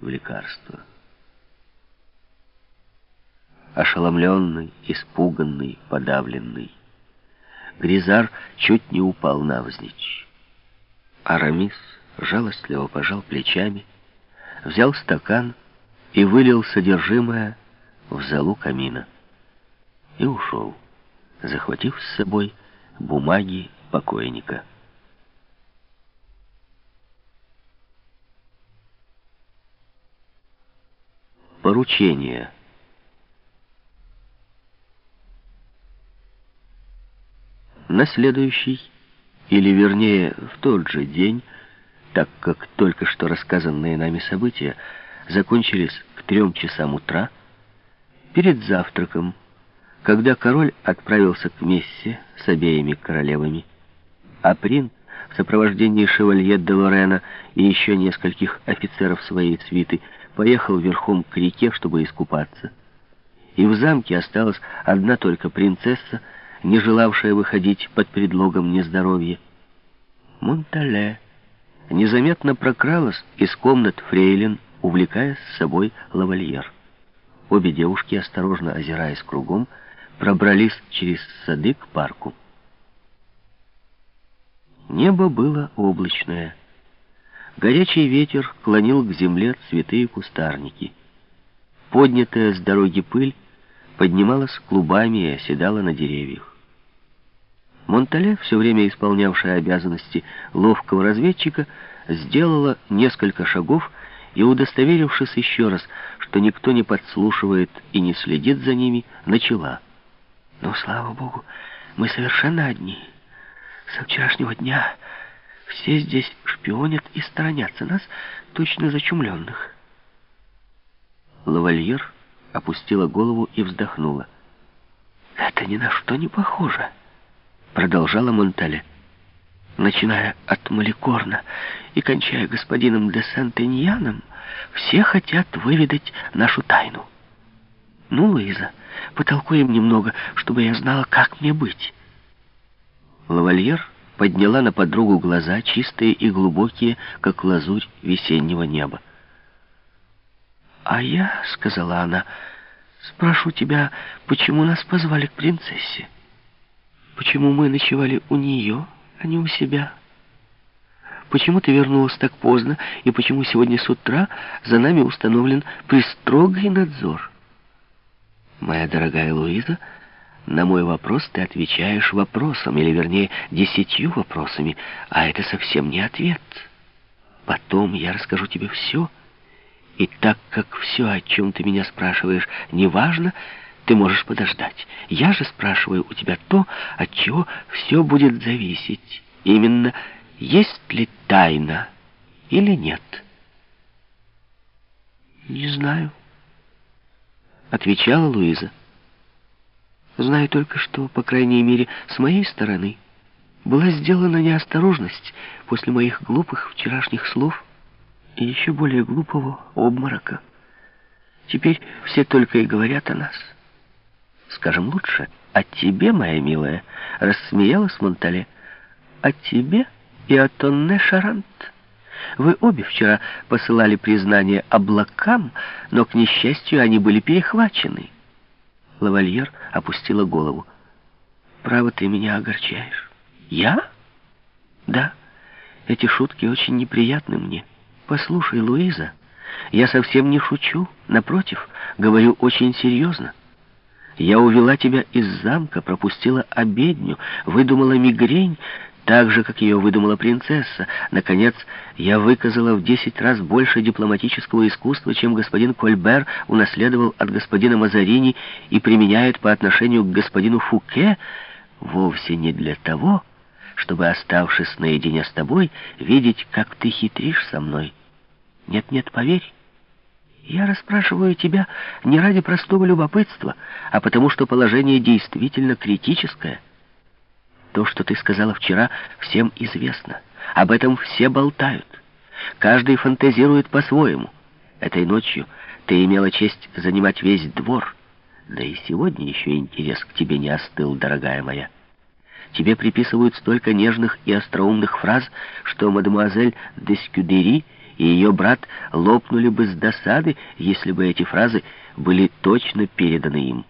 в лекарство. Ошеломленный, испуганный, подавленный, Гризар чуть не упал навзничь. Арамис жалостливо пожал плечами, взял стакан и вылил содержимое в залу камина. И ушел, захватив с собой бумаги покойника. Поручение. На следующий, или вернее в тот же день, так как только что рассказанные нами события закончились к трем часам утра, перед завтраком, когда король отправился к мессе с обеими королевами, а принц в сопровождении шевалье де Лорена и еще нескольких офицеров своей свиты поехал верхом к реке, чтобы искупаться. И в замке осталась одна только принцесса, не желавшая выходить под предлогом нездоровья. Монтале незаметно прокралась из комнат фрейлин, увлекая с собой лавальер. Обе девушки, осторожно озираясь кругом, пробрались через сады к парку. Небо было облачное. Горячий ветер клонил к земле цветы и кустарники. Поднятая с дороги пыль поднималась клубами и оседала на деревьях. Монтале, все время исполнявшая обязанности ловкого разведчика, сделала несколько шагов и, удостоверившись еще раз, что никто не подслушивает и не следит за ними, начала. «Ну, слава богу, мы совершенно одни. Со вчерашнего дня все здесь шпионят и сторонятся нас, точно зачумленных». Лавальер опустила голову и вздохнула. «Это ни на что не похоже» продолжала Монтале. Начиная от Маликорна и кончая господином де Сентеньяном, все хотят выведать нашу тайну. Ну, Луиза, потолкуем немного, чтобы я знала, как мне быть. Лавальер подняла на подругу глаза, чистые и глубокие, как лазурь весеннего неба. «А я, — сказала она, — спрошу тебя, почему нас позвали к принцессе?» Почему мы ночевали у нее, а не у себя? Почему ты вернулась так поздно, и почему сегодня с утра за нами установлен пристрогий надзор? Моя дорогая Луиза, на мой вопрос ты отвечаешь вопросом, или вернее, десятью вопросами, а это совсем не ответ. Потом я расскажу тебе все, и так как все, о чем ты меня спрашиваешь, не важно, ты можешь подождать. Я же спрашиваю у тебя то, от чего все будет зависеть. Именно, есть ли тайна или нет. Не знаю, отвечала Луиза. Знаю только, что, по крайней мере, с моей стороны, была сделана неосторожность после моих глупых вчерашних слов и еще более глупого обморока. Теперь все только и говорят о нас — Скажем лучше, о тебе, моя милая, рассмеялась Монтале. О тебе и о Тонне Шарант. Вы обе вчера посылали признание облакам, но, к несчастью, они были перехвачены. Лавальер опустила голову. «Право, ты меня огорчаешь». «Я?» «Да, эти шутки очень неприятны мне. Послушай, Луиза, я совсем не шучу. Напротив, говорю очень серьезно. Я увела тебя из замка, пропустила обедню, выдумала мигрень, так же, как ее выдумала принцесса. Наконец, я выказала в десять раз больше дипломатического искусства, чем господин Кольбер унаследовал от господина Мазарини и применяет по отношению к господину Фуке, вовсе не для того, чтобы, оставшись наедине с тобой, видеть, как ты хитришь со мной. Нет-нет, поверь, я расспрашиваю тебя не ради простого любопытства, а потому что положение действительно критическое. То, что ты сказала вчера, всем известно. Об этом все болтают. Каждый фантазирует по-своему. Этой ночью ты имела честь занимать весь двор. Да и сегодня еще интерес к тебе не остыл, дорогая моя. Тебе приписывают столько нежных и остроумных фраз, что мадемуазель де Скюдери и ее брат лопнули бы с досады, если бы эти фразы были точно переданы им.